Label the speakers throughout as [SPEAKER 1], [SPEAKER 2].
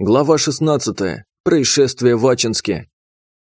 [SPEAKER 1] Глава 16. Происшествие в Ачинске.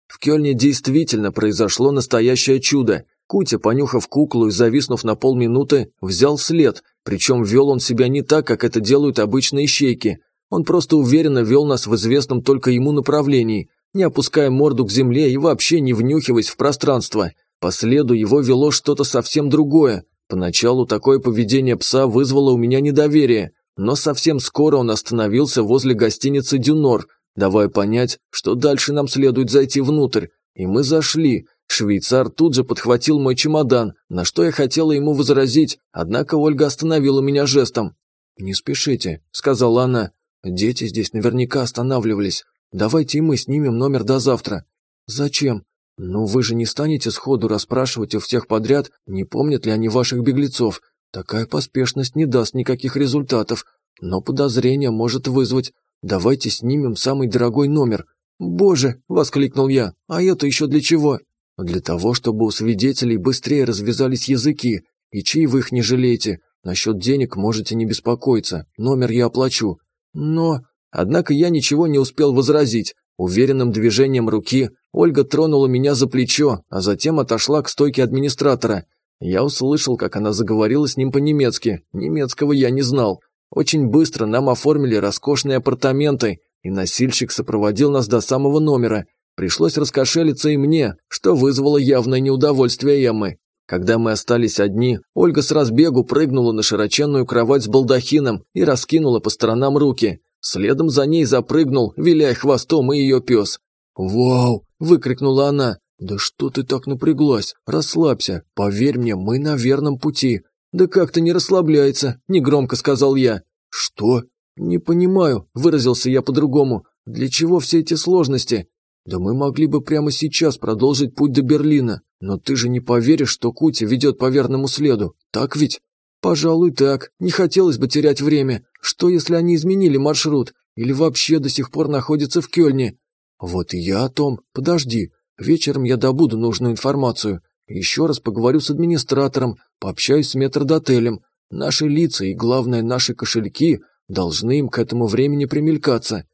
[SPEAKER 1] В Кёльне действительно произошло настоящее чудо. Кутя, понюхав куклу и зависнув на полминуты, взял след, причем вел он себя не так, как это делают обычные щейки. Он просто уверенно вел нас в известном только ему направлении, не опуская морду к земле и вообще не внюхиваясь в пространство. По следу его вело что-то совсем другое. Поначалу такое поведение пса вызвало у меня недоверие, но совсем скоро он остановился возле гостиницы «Дюнор», давая понять, что дальше нам следует зайти внутрь. И мы зашли. Швейцар тут же подхватил мой чемодан, на что я хотела ему возразить, однако Ольга остановила меня жестом. «Не спешите», — сказала она. «Дети здесь наверняка останавливались. Давайте и мы снимем номер до завтра». «Зачем?» «Ну вы же не станете сходу расспрашивать у всех подряд, не помнят ли они ваших беглецов. Такая поспешность не даст никаких результатов, но подозрение может вызвать. Давайте снимем самый дорогой номер. «Боже!» – воскликнул я. «А это еще для чего?» «Для того, чтобы у свидетелей быстрее развязались языки. И чаевых не жалейте. Насчет денег можете не беспокоиться. Номер я оплачу. Но...» Однако я ничего не успел возразить. Уверенным движением руки Ольга тронула меня за плечо, а затем отошла к стойке администратора. Я услышал, как она заговорила с ним по-немецки. Немецкого я не знал. Очень быстро нам оформили роскошные апартаменты, и носильщик сопроводил нас до самого номера. Пришлось раскошелиться и мне, что вызвало явное неудовольствие Эммы. Когда мы остались одни, Ольга с разбегу прыгнула на широченную кровать с балдахином и раскинула по сторонам руки. Следом за ней запрыгнул, виляя хвостом, и ее пес. «Вау!» – выкрикнула она. «Да что ты так напряглась? Расслабься. Поверь мне, мы на верном пути». «Да как-то не расслабляется», – негромко сказал я. «Что?» «Не понимаю», – выразился я по-другому. «Для чего все эти сложности?» «Да мы могли бы прямо сейчас продолжить путь до Берлина. Но ты же не поверишь, что Кути ведет по верному следу. Так ведь?» «Пожалуй, так. Не хотелось бы терять время. Что, если они изменили маршрут? Или вообще до сих пор находятся в Кёльне?» «Вот и я о том. Подожди. Вечером я добуду нужную информацию. Еще раз поговорю с администратором, пообщаюсь с метрдотелем. Наши лица и, главное, наши кошельки должны им к этому времени примелькаться.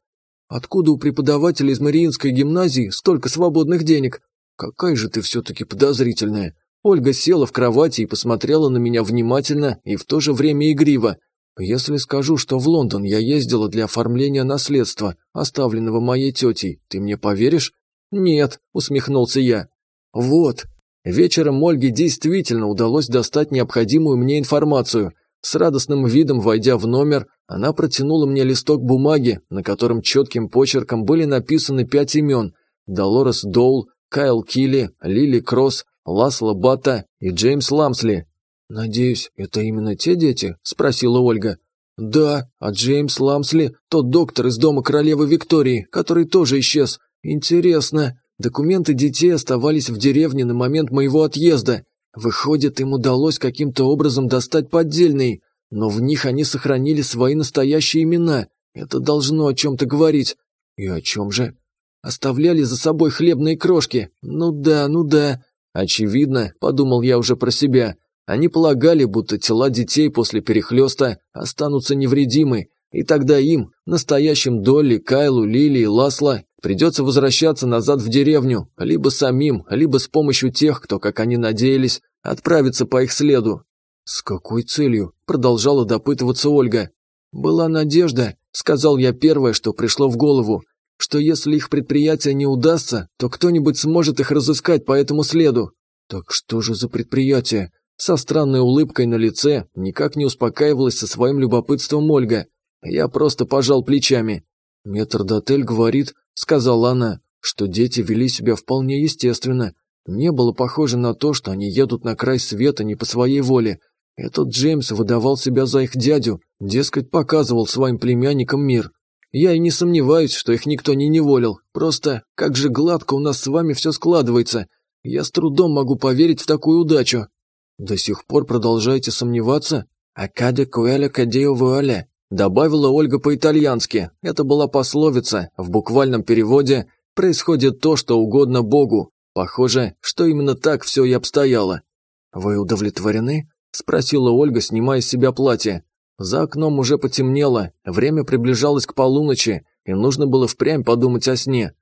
[SPEAKER 1] Откуда у преподавателя из Мариинской гимназии столько свободных денег? Какая же ты все-таки подозрительная. Ольга села в кровати и посмотрела на меня внимательно и в то же время игриво. Если скажу, что в Лондон я ездила для оформления наследства, оставленного моей тетей, ты мне поверишь? «Нет», – усмехнулся я. «Вот». Вечером Ольге действительно удалось достать необходимую мне информацию. С радостным видом, войдя в номер, она протянула мне листок бумаги, на котором четким почерком были написаны пять имен – Долорес Доул, Кайл Килли, Лили Кросс, Ласло Бата и Джеймс Ламсли. «Надеюсь, это именно те дети?» – спросила Ольга. «Да, а Джеймс Ламсли – тот доктор из дома королевы Виктории, который тоже исчез. Интересно, документы детей оставались в деревне на момент моего отъезда. Выходит, им удалось каким-то образом достать поддельные, но в них они сохранили свои настоящие имена. Это должно о чем-то говорить. И о чем же? Оставляли за собой хлебные крошки. Ну да, ну да. Очевидно, подумал я уже про себя. Они полагали, будто тела детей после перехлеста останутся невредимы, и тогда им, настоящим Долли, Кайлу, Лили и Ласло, Придется возвращаться назад в деревню, либо самим, либо с помощью тех, кто, как они надеялись, отправится по их следу. «С какой целью?» – продолжала допытываться Ольга. «Была надежда», – сказал я первое, что пришло в голову, что если их предприятие не удастся, то кто-нибудь сможет их разыскать по этому следу. Так что же за предприятие? Со странной улыбкой на лице никак не успокаивалась со своим любопытством Ольга. Я просто пожал плечами. Метрдотель говорит, – сказала она, – что дети вели себя вполне естественно. Не было похоже на то, что они едут на край света не по своей воле. Этот Джеймс выдавал себя за их дядю, дескать, показывал своим племянникам мир. Я и не сомневаюсь, что их никто не неволил. Просто, как же гладко у нас с вами все складывается. Я с трудом могу поверить в такую удачу. До сих пор продолжаете сомневаться? Акаде куэля кадео вуэля. Добавила Ольга по-итальянски. Это была пословица. В буквальном переводе «происходит то, что угодно Богу». Похоже, что именно так все и обстояло. «Вы удовлетворены?» – спросила Ольга, снимая с себя платье. За окном уже потемнело, время приближалось к полуночи. и нужно было впрямь подумать о сне.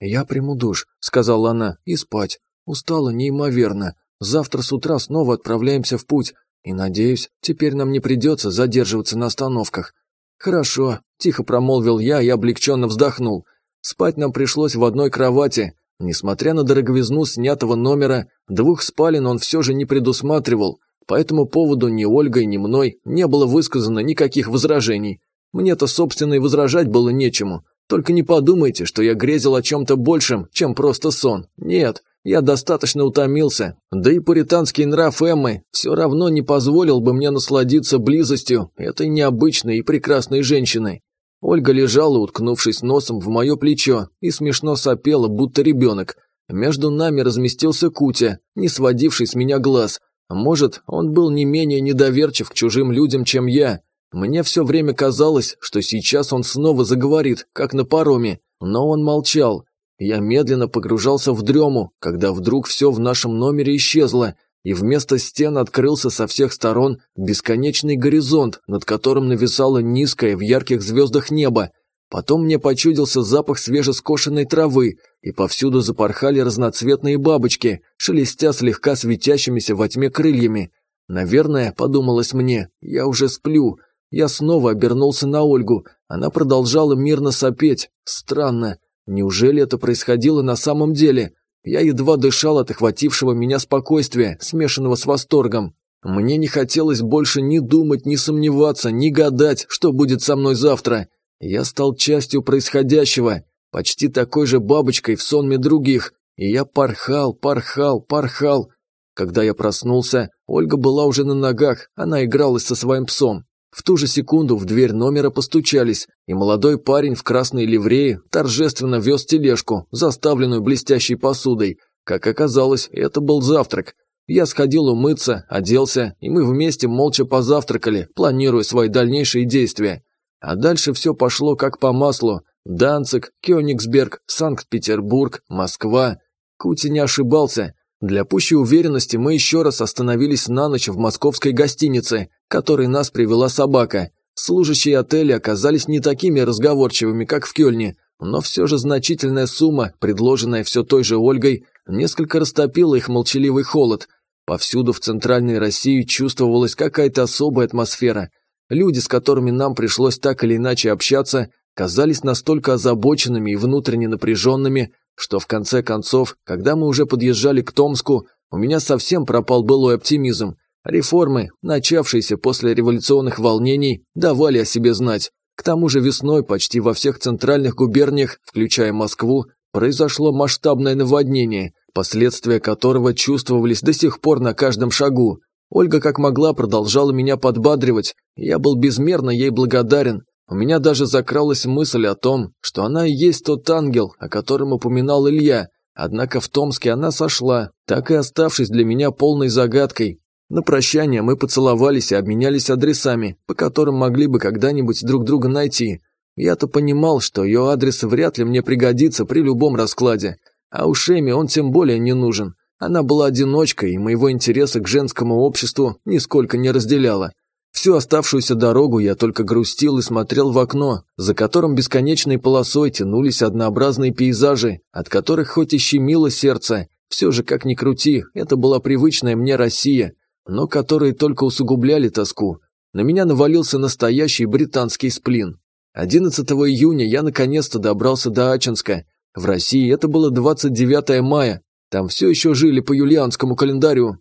[SPEAKER 1] «Я приму душ», — сказала она, — «и спать. Устала неимоверно. Завтра с утра снова отправляемся в путь, и, надеюсь, теперь нам не придется задерживаться на остановках». «Хорошо», – тихо промолвил я и облегченно вздохнул. Спать нам пришлось в одной кровати. Несмотря на дороговизну снятого номера, двух спален он все же не предусматривал. По этому поводу ни Ольгой, ни мной не было высказано никаких возражений. Мне-то, собственно, и возражать было нечему. Только не подумайте, что я грезил о чем-то большем, чем просто сон. Нет, я достаточно утомился, да и пуританский нрав Эммы все равно не позволил бы мне насладиться близостью этой необычной и прекрасной женщины. Ольга лежала, уткнувшись носом в мое плечо, и смешно сопела, будто ребенок. Между нами разместился Кутя, не сводивший с меня глаз. Может, он был не менее недоверчив к чужим людям, чем я. Мне все время казалось, что сейчас он снова заговорит, как на пароме, но он молчал, я медленно погружался в дрему, когда вдруг все в нашем номере исчезло, и вместо стен открылся со всех сторон бесконечный горизонт, над которым нависало низкое в ярких звездах небо. Потом мне почудился запах свежескошенной травы, и повсюду запорхали разноцветные бабочки, шелестя слегка светящимися во тьме крыльями. Наверное, подумалось мне, я уже сплю. Я снова обернулся на Ольгу, она продолжала мирно сопеть. Странно. Неужели это происходило на самом деле? Я едва дышал от охватившего меня спокойствия, смешанного с восторгом. Мне не хотелось больше ни думать, ни сомневаться, ни гадать, что будет со мной завтра. Я стал частью происходящего, почти такой же бабочкой в сонме других, и я порхал, порхал, порхал. Когда я проснулся, Ольга была уже на ногах, она игралась со своим псом. В ту же секунду в дверь номера постучались, и молодой парень в красной ливрее торжественно вез тележку, заставленную блестящей посудой. Как оказалось, это был завтрак. Я сходил умыться, оделся, и мы вместе молча позавтракали, планируя свои дальнейшие действия. А дальше все пошло как по маслу. Данцик, Кёнигсберг, Санкт-Петербург, Москва. Кути не ошибался. Для пущей уверенности мы еще раз остановились на ночь в московской гостинице, которой нас привела собака. Служащие отеля оказались не такими разговорчивыми, как в Кёльне, но все же значительная сумма, предложенная все той же Ольгой, несколько растопила их молчаливый холод. Повсюду в центральной России чувствовалась какая-то особая атмосфера. Люди, с которыми нам пришлось так или иначе общаться, казались настолько озабоченными и внутренне напряженными, что в конце концов, когда мы уже подъезжали к Томску, у меня совсем пропал былой оптимизм. Реформы, начавшиеся после революционных волнений, давали о себе знать. К тому же весной почти во всех центральных губерниях, включая Москву, произошло масштабное наводнение, последствия которого чувствовались до сих пор на каждом шагу. Ольга как могла продолжала меня подбадривать, и я был безмерно ей благодарен, у меня даже закралась мысль о том, что она и есть тот ангел, о котором упоминал Илья, однако в Томске она сошла, так и оставшись для меня полной загадкой. На прощание мы поцеловались и обменялись адресами, по которым могли бы когда-нибудь друг друга найти. Я-то понимал, что ее адрес вряд ли мне пригодится при любом раскладе, а у Шеми он тем более не нужен. Она была одиночкой, и моего интереса к женскому обществу нисколько не разделяла. Всю оставшуюся дорогу я только грустил и смотрел в окно, за которым бесконечной полосой тянулись однообразные пейзажи, от которых хоть и щемило сердце, все же, как ни крути, это была привычная мне Россия, но которые только усугубляли тоску. На меня навалился настоящий британский сплин. 11 июня я наконец-то добрался до Ачинска. В России это было 29 мая. Там все еще жили по юлианскому календарю,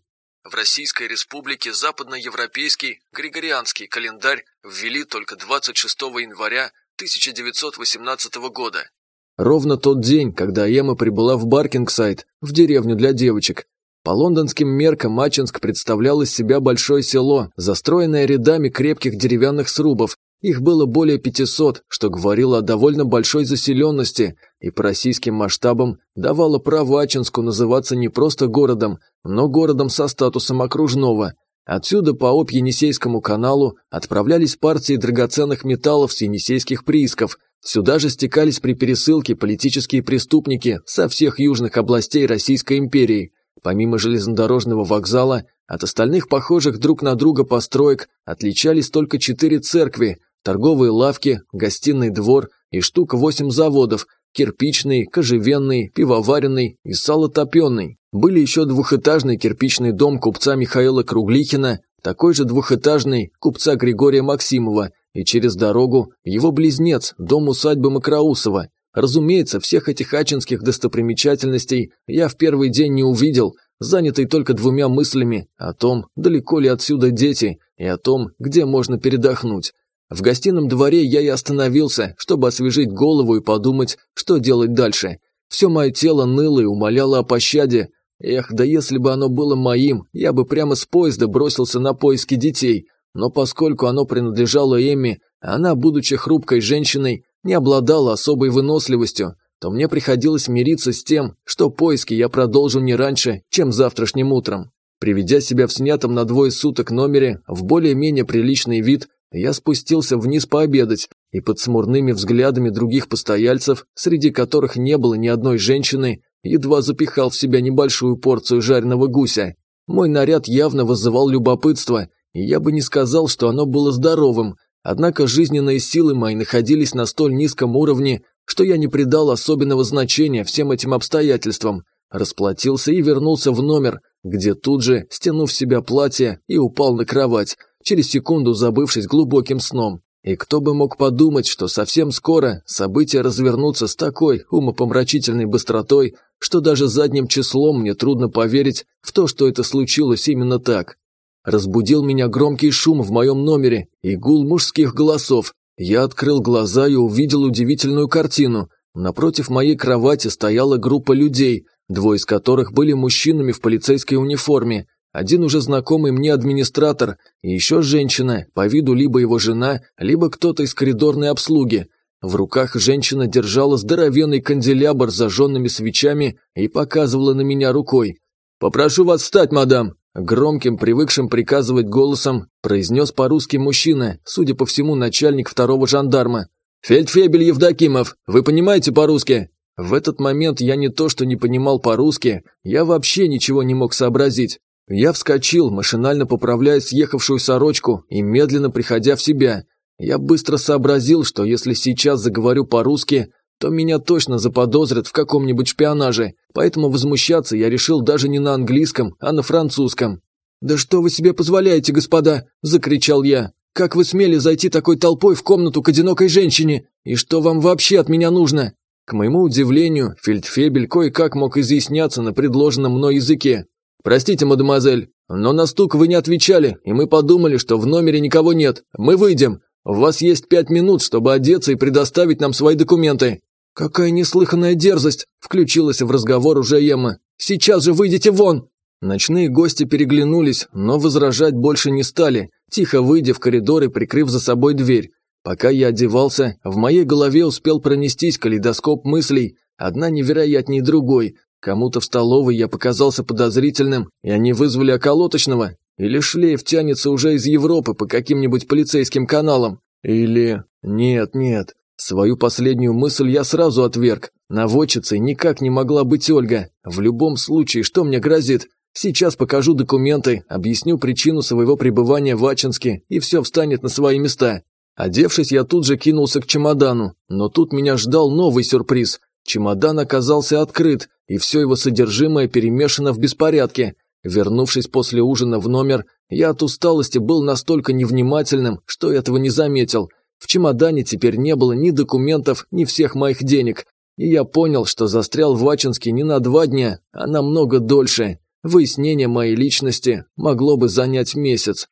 [SPEAKER 1] в Российской Республике западноевропейский Григорианский календарь ввели только 26 января 1918 года. Ровно тот день, когда Ема прибыла в Баркингсайд, в деревню для девочек. По лондонским меркам Мачинск представлял из себя большое село, застроенное рядами крепких деревянных срубов, их было более 500, что говорило о довольно большой заселенности и по российским масштабам давало право Ачинску называться не просто городом, но городом со статусом окружного. Отсюда по Обь-Енисейскому каналу отправлялись партии драгоценных металлов с енисейских приисков. Сюда же стекались при пересылке политические преступники со всех южных областей Российской империи. Помимо железнодорожного вокзала, от остальных похожих друг на друга построек отличались только четыре церкви, торговые лавки, гостиный двор, и штук восемь заводов – кирпичный, кожевенный, пивоваренный и салотопенный. Были еще двухэтажный кирпичный дом купца Михаила Круглихина, такой же двухэтажный купца Григория Максимова и через дорогу его близнец, дом усадьбы Макроусова. Разумеется, всех этих ачинских достопримечательностей я в первый день не увидел, занятый только двумя мыслями о том, далеко ли отсюда дети, и о том, где можно передохнуть. В гостином дворе я и остановился, чтобы освежить голову и подумать, что делать дальше. Все мое тело ныло и умоляло о пощаде. Эх, да если бы оно было моим, я бы прямо с поезда бросился на поиски детей. Но поскольку оно принадлежало Эмми, она, будучи хрупкой женщиной, не обладала особой выносливостью, то мне приходилось мириться с тем, что поиски я продолжу не раньше, чем завтрашним утром. Приведя себя в снятом на двое суток номере в более-менее приличный вид, я спустился вниз пообедать, и под смурными взглядами других постояльцев, среди которых не было ни одной женщины, едва запихал в себя небольшую порцию жареного гуся. Мой наряд явно вызывал любопытство, и я бы не сказал, что оно было здоровым, однако жизненные силы мои находились на столь низком уровне, что я не придал особенного значения всем этим обстоятельствам, расплатился и вернулся в номер, где тут же, стянув себя платье, и упал на кровать, через секунду забывшись глубоким сном. И кто бы мог подумать, что совсем скоро события развернутся с такой умопомрачительной быстротой, что даже задним числом мне трудно поверить в то, что это случилось именно так. Разбудил меня громкий шум в моем номере и гул мужских голосов. Я открыл глаза и увидел удивительную картину. Напротив моей кровати стояла группа людей, двое из которых были мужчинами в полицейской униформе, один уже знакомый мне администратор и еще женщина, по виду либо его жена, либо кто-то из коридорной обслуги. В руках женщина держала здоровенный канделябр с зажженными свечами и показывала на меня рукой. «Попрошу вас встать, мадам!» Громким, привыкшим приказывать голосом, произнес по-русски мужчина, судя по всему, начальник второго жандарма. «Фельдфебель Евдокимов, вы понимаете по-русски?» В этот момент я не то что не понимал по-русски, я вообще ничего не мог сообразить. Я вскочил, машинально поправляя съехавшую сорочку и медленно приходя в себя. Я быстро сообразил, что если сейчас заговорю по-русски, то меня точно заподозрят в каком-нибудь шпионаже, поэтому возмущаться я решил даже не на английском, а на французском. «Да что вы себе позволяете, господа?» – закричал я. «Как вы смели зайти такой толпой в комнату к одинокой женщине? И что вам вообще от меня нужно?» К моему удивлению, фельдфебель кое-как мог изъясняться на предложенном мной языке. «Простите, мадемуазель, но на стук вы не отвечали, и мы подумали, что в номере никого нет. Мы выйдем. У вас есть пять минут, чтобы одеться и предоставить нам свои документы». «Какая неслыханная дерзость!» – включилась в разговор уже Ема. «Сейчас же выйдите вон!» Ночные гости переглянулись, но возражать больше не стали, тихо выйдя в коридор и прикрыв за собой дверь. Пока я одевался, в моей голове успел пронестись калейдоскоп мыслей, одна невероятнее другой, Кому-то в столовой я показался подозрительным, и они вызвали околоточного. Или шлейф тянется уже из Европы по каким-нибудь полицейским каналам. Или... Нет, нет. Свою последнюю мысль я сразу отверг. Наводчицей никак не могла быть Ольга. В любом случае, что мне грозит? Сейчас покажу документы, объясню причину своего пребывания в Ачинске, и все встанет на свои места. Одевшись, я тут же кинулся к чемодану, но тут меня ждал новый сюрприз. Чемодан оказался открыт, и все его содержимое перемешано в беспорядке. Вернувшись после ужина в номер, я от усталости был настолько невнимательным, что этого не заметил. В чемодане теперь не было ни документов, ни всех моих денег. И я понял, что застрял в Ачинске не на два дня, а намного дольше. Выяснение моей личности могло бы занять месяц.